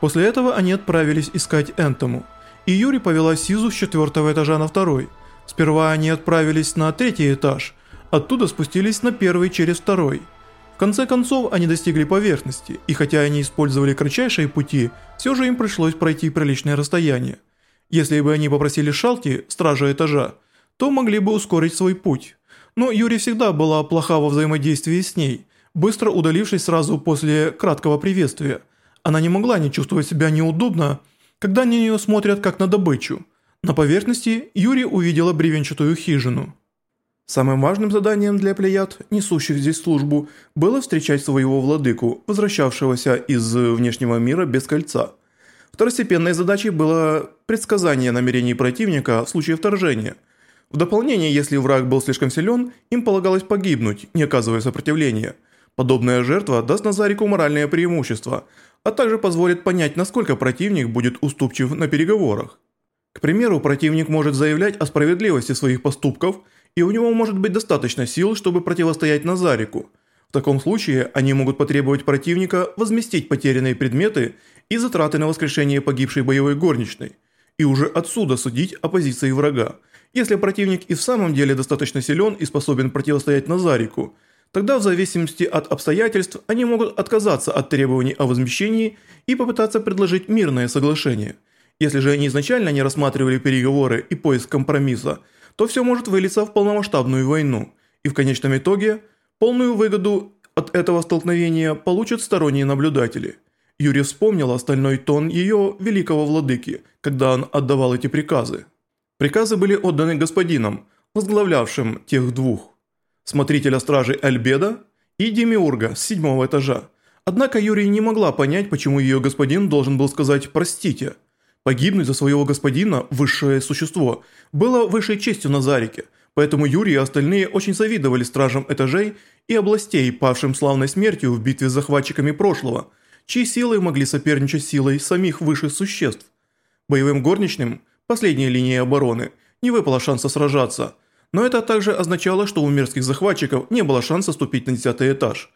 После этого они отправились искать Энтому, и Юри повела Сизу с четвертого этажа на второй. Сперва они отправились на третий этаж, оттуда спустились на первый через второй. В конце концов они достигли поверхности, и хотя они использовали кратчайшие пути, все же им пришлось пройти приличное расстояние. Если бы они попросили Шалти, стража этажа, то могли бы ускорить свой путь. Но Юри всегда была плоха во взаимодействии с ней, быстро удалившись сразу после краткого приветствия. Она не могла не чувствовать себя неудобно, когда на нее смотрят как на добычу. На поверхности Юри увидела бревенчатую хижину. Самым важным заданием для плеяд, несущих здесь службу, было встречать своего владыку, возвращавшегося из внешнего мира без кольца. Второстепенной задачей было предсказание намерений противника в случае вторжения. В дополнение, если враг был слишком силен, им полагалось погибнуть, не оказывая сопротивления. Подобная жертва даст Назарику моральное преимущество, а также позволит понять, насколько противник будет уступчив на переговорах. К примеру, противник может заявлять о справедливости своих поступков, и у него может быть достаточно сил, чтобы противостоять Назарику. В таком случае они могут потребовать противника возместить потерянные предметы и затраты на воскрешение погибшей боевой горничной, и уже отсюда судить о позиции врага. Если противник и в самом деле достаточно силен и способен противостоять Назарику – Тогда в зависимости от обстоятельств они могут отказаться от требований о возмещении и попытаться предложить мирное соглашение. Если же они изначально не рассматривали переговоры и поиск компромисса, то все может вылиться в полномасштабную войну, и в конечном итоге полную выгоду от этого столкновения получат сторонние наблюдатели. Юрий вспомнил остальной тон ее великого владыки, когда он отдавал эти приказы. Приказы были отданы господинам, возглавлявшим тех двух смотрителя стражи Альбеда и Демиурга с седьмого этажа. Однако Юрий не могла понять, почему ее господин должен был сказать «простите». Погибнуть за своего господина, высшее существо, было высшей честью на Зарике, поэтому Юрий и остальные очень завидовали стражам этажей и областей, павшим славной смертью в битве с захватчиками прошлого, чьи силы могли соперничать силой самих высших существ. Боевым горничным, последней линии обороны, не выпало шанса сражаться – но это также означало, что у мерзких захватчиков не было шанса ступить на десятый этаж.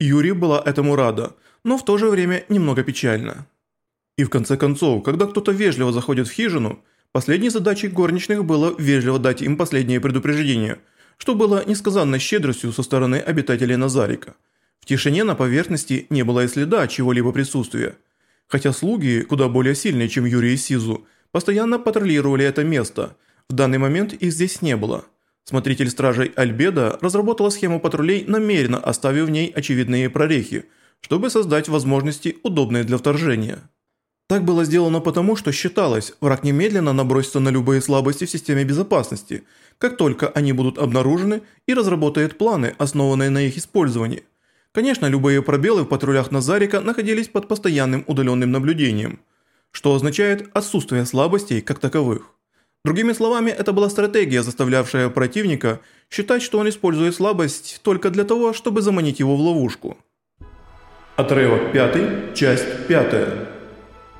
Юрий была этому рада, но в то же время немного печально. И в конце концов, когда кто-то вежливо заходит в хижину, последней задачей горничных было вежливо дать им последнее предупреждение, что было несказанной щедростью со стороны обитателей Назарика. В тишине на поверхности не было и следа чего-либо присутствия. Хотя слуги, куда более сильные, чем Юрий и Сизу, постоянно патрулировали это место, в данный момент их здесь не было – Смотритель стражей Альбеда разработала схему патрулей, намеренно оставив в ней очевидные прорехи, чтобы создать возможности, удобные для вторжения. Так было сделано потому, что считалось, враг немедленно набросится на любые слабости в системе безопасности, как только они будут обнаружены и разработает планы, основанные на их использовании. Конечно, любые пробелы в патрулях Назарика находились под постоянным удаленным наблюдением, что означает отсутствие слабостей как таковых. Другими словами, это была стратегия, заставлявшая противника считать, что он использует слабость только для того, чтобы заманить его в ловушку. Отрывок пятый, часть пятая.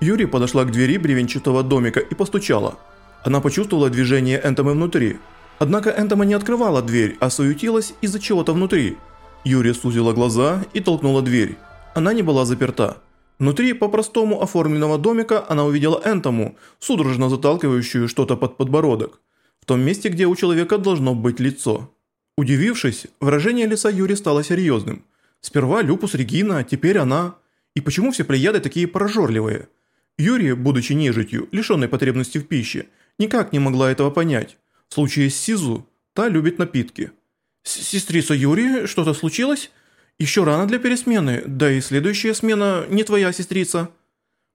Юри подошла к двери бревенчатого домика и постучала. Она почувствовала движение Энтомы внутри. Однако Энтома не открывала дверь, а суетилась из-за чего-то внутри. Юри сузила глаза и толкнула дверь. Она не была заперта. Внутри по-простому оформленного домика она увидела Энтому, судорожно заталкивающую что-то под подбородок, в том месте, где у человека должно быть лицо. Удивившись, выражение лица Юри стало серьезным. Сперва Люпус Регина, теперь она. И почему все плеяды такие прожорливые? Юрия, будучи нежитью, лишенной потребности в пище, никак не могла этого понять. В случае с Сизу, та любит напитки. «Сестрица Юрия, что-то случилось?» Еще рано для пересмены, да и следующая смена не твоя сестрица.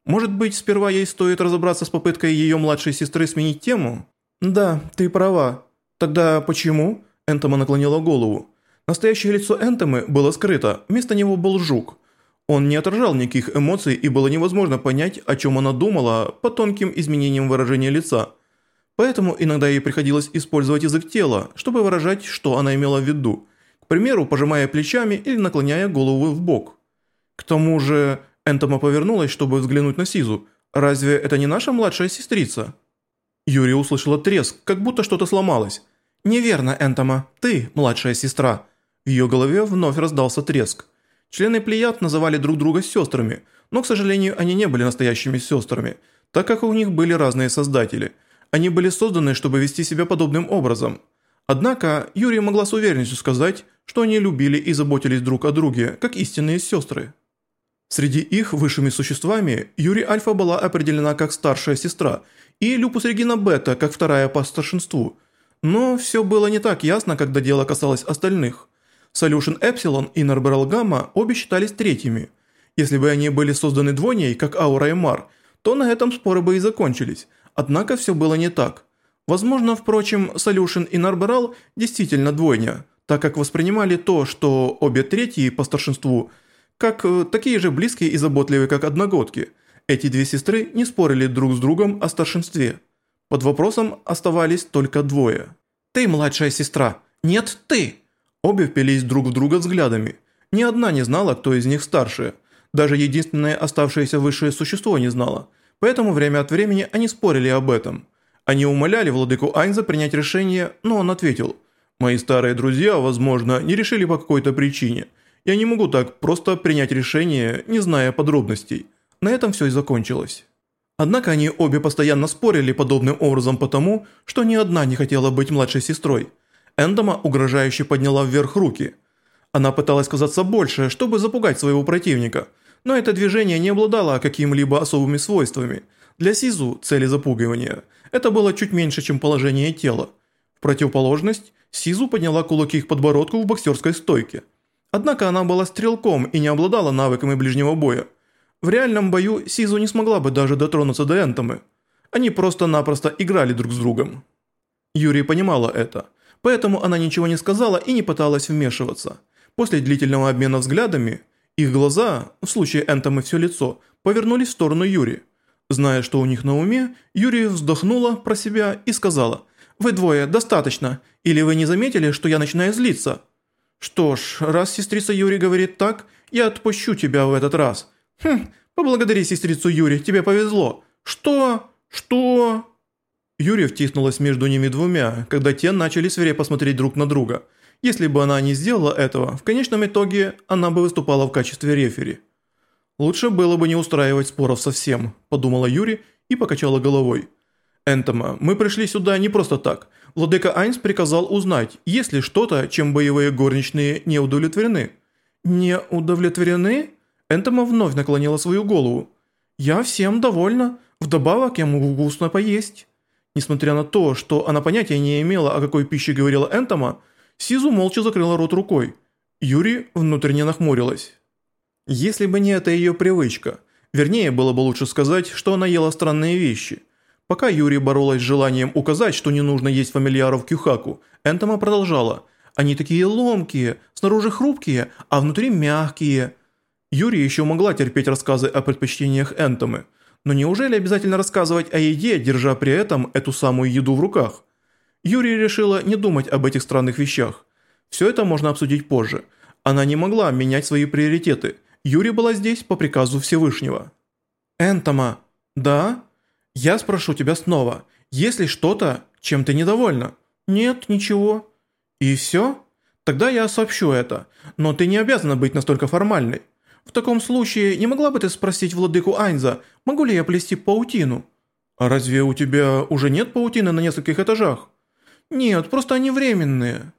Может быть, сперва ей стоит разобраться с попыткой ее младшей сестры сменить тему? Да, ты права. Тогда почему? Энтома наклонила голову. Настоящее лицо Энтомы было скрыто, вместо него был жук. Он не отражал никаких эмоций и было невозможно понять, о чем она думала по тонким изменениям выражения лица. Поэтому иногда ей приходилось использовать язык тела, чтобы выражать, что она имела в виду – примеру, пожимая плечами или наклоняя голову в бок. К тому же, Энтома повернулась, чтобы взглянуть на Сизу. «Разве это не наша младшая сестрица?» Юрий услышала треск, как будто что-то сломалось. «Неверно, Энтома, ты младшая сестра». В ее голове вновь раздался треск. Члены Плеяд называли друг друга сестрами, Но, к сожалению, они не были настоящими сестрами, так как у них были разные создатели. Они были созданы, чтобы вести себя подобным образом. Однако, Юрия могла с уверенностью сказать, что они любили и заботились друг о друге, как истинные сестры. Среди их высшими существами Юрий Альфа была определена как старшая сестра и Люпус Регина Бета как вторая по старшинству. Но все было не так ясно, когда дело касалось остальных. Solution Epsilon и Narberal Gamma обе считались третьими. Если бы они были созданы двойней, как Аура и Мар, то на этом споры бы и закончились. Однако все было не так. Возможно, впрочем, Solution и Narberal действительно двойня, так как воспринимали то, что обе третьи по старшинству, как э, такие же близкие и заботливые, как одногодки. Эти две сестры не спорили друг с другом о старшинстве. Под вопросом оставались только двое. «Ты младшая сестра!» «Нет, ты!» Обе впились друг в друга взглядами. Ни одна не знала, кто из них старше. Даже единственное оставшееся высшее существо не знало. Поэтому время от времени они спорили об этом. Они умоляли владыку Айнза принять решение, но он ответил. «Мои старые друзья, возможно, не решили по какой-то причине. Я не могу так просто принять решение, не зная подробностей». На этом все и закончилось. Однако они обе постоянно спорили подобным образом потому, что ни одна не хотела быть младшей сестрой – Эндома угрожающе подняла вверх руки. Она пыталась казаться больше, чтобы запугать своего противника, но это движение не обладало какими-либо особыми свойствами. Для Сизу цели запугивания это было чуть меньше, чем положение тела. Противоположность, Сизу подняла кулаки к подбородку в боксерской стойке. Однако она была стрелком и не обладала навыками ближнего боя. В реальном бою Сизу не смогла бы даже дотронуться до Энтомы. Они просто-напросто играли друг с другом. Юрий понимала это – поэтому она ничего не сказала и не пыталась вмешиваться. После длительного обмена взглядами, их глаза, в случае Энтома все лицо, повернулись в сторону Юри. Зная, что у них на уме, Юрий вздохнула про себя и сказала «Вы двое, достаточно, или вы не заметили, что я начинаю злиться?» «Что ж, раз сестрица Юри говорит так, я отпущу тебя в этот раз». «Хм, поблагодари сестрицу Юри, тебе повезло». «Что? Что?» Юрия втиснулась между ними двумя, когда те начали свирепо смотреть друг на друга. Если бы она не сделала этого, в конечном итоге она бы выступала в качестве рефери. «Лучше было бы не устраивать споров совсем», – подумала Юри и покачала головой. «Энтома, мы пришли сюда не просто так. Владыка Айнс приказал узнать, есть ли что-то, чем боевые горничные не удовлетворены». «Не удовлетворены?» Энтома вновь наклонила свою голову. «Я всем довольна. Вдобавок я могу вкусно поесть». Несмотря на то, что она понятия не имела, о какой пище говорила Энтома, Сизу молча закрыла рот рукой. Юри внутренне нахмурилась. Если бы не эта ее привычка, вернее, было бы лучше сказать, что она ела странные вещи. Пока Юри боролась с желанием указать, что не нужно есть фамильяров Кюхаку, Энтома продолжала. Они такие ломкие, снаружи хрупкие, а внутри мягкие. Юри еще могла терпеть рассказы о предпочтениях Энтомы – но неужели обязательно рассказывать о еде, держа при этом эту самую еду в руках? Юрий решила не думать об этих странных вещах. Все это можно обсудить позже. Она не могла менять свои приоритеты. Юрий была здесь по приказу Всевышнего. «Энтома, да? Я спрошу тебя снова. Есть ли что-то, чем ты недовольна?» «Нет, ничего». «И все? Тогда я сообщу это. Но ты не обязана быть настолько формальной. В таком случае, не могла бы ты спросить владыку Айнза, могу ли я плести паутину?» «А разве у тебя уже нет паутины на нескольких этажах?» «Нет, просто они временные».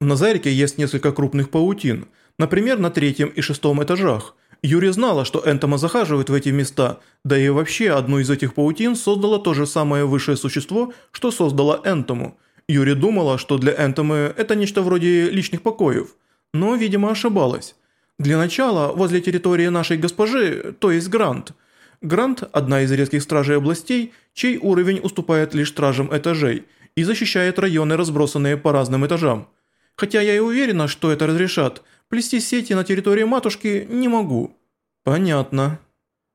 В Назарике есть несколько крупных паутин, например, на третьем и шестом этажах. Юри знала, что Энтома захаживает в эти места, да и вообще одну из этих паутин создало то же самое высшее существо, что создало Энтому. Юри думала, что для Энтомы это нечто вроде личных покоев, но, видимо, ошибалась. Для начала, возле территории нашей госпожи, то есть Грант. Грант – одна из редких стражей областей, чей уровень уступает лишь стражам этажей и защищает районы, разбросанные по разным этажам. Хотя я и уверена, что это разрешат, плести сети на территории матушки не могу. Понятно.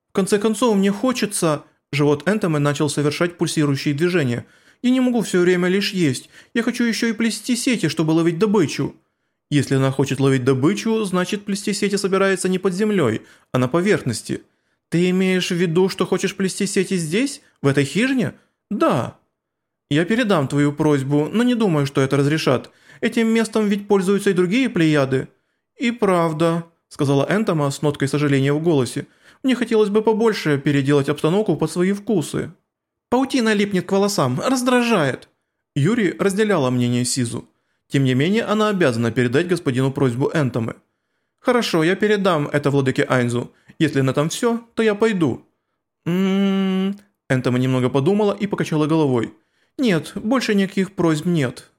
В конце концов, мне хочется... Живот Энтома начал совершать пульсирующие движения. Я не могу все время лишь есть. Я хочу еще и плести сети, чтобы ловить добычу. Если она хочет ловить добычу, значит плести сети собирается не под землей, а на поверхности. Ты имеешь в виду, что хочешь плести сети здесь, в этой хижине? Да. Я передам твою просьбу, но не думаю, что это разрешат. Этим местом ведь пользуются и другие плеяды. И правда, сказала Энтома с ноткой сожаления в голосе. Мне хотелось бы побольше переделать обстановку под свои вкусы. Паутина липнет к волосам, раздражает. Юри разделяла мнение Сизу. Тем не менее, она обязана передать господину просьбу Энтомы. «Хорошо, я передам это владыке Айнзу. Если на этом все, то я пойду». «Ммм...» Энтома немного подумала и покачала головой. «Нет, больше никаких просьб нет».